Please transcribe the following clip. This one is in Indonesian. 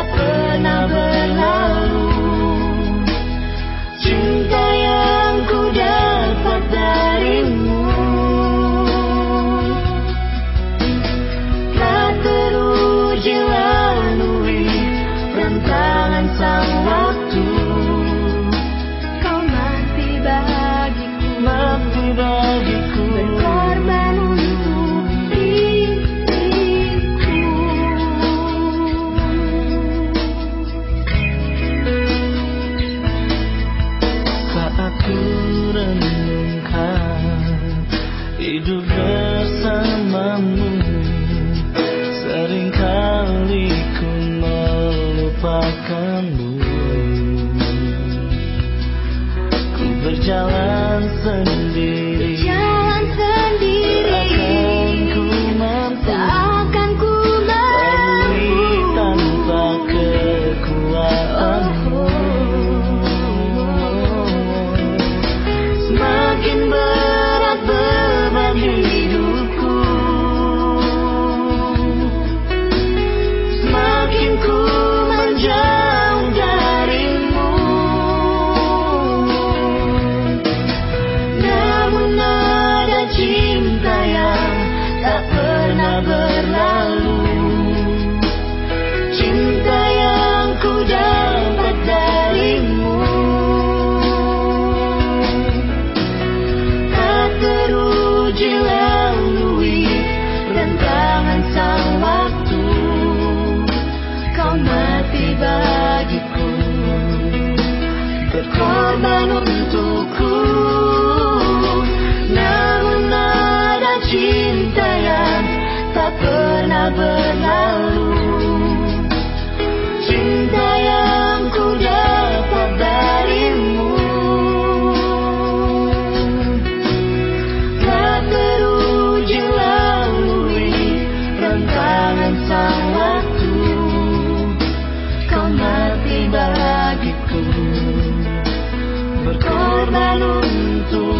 open. cinta yang tak pernah berlalu. Cinta yang ku dapat darimu. Tak teruji lalui rentangan sang waktu. Kau mati bagiku. Berkorban untuk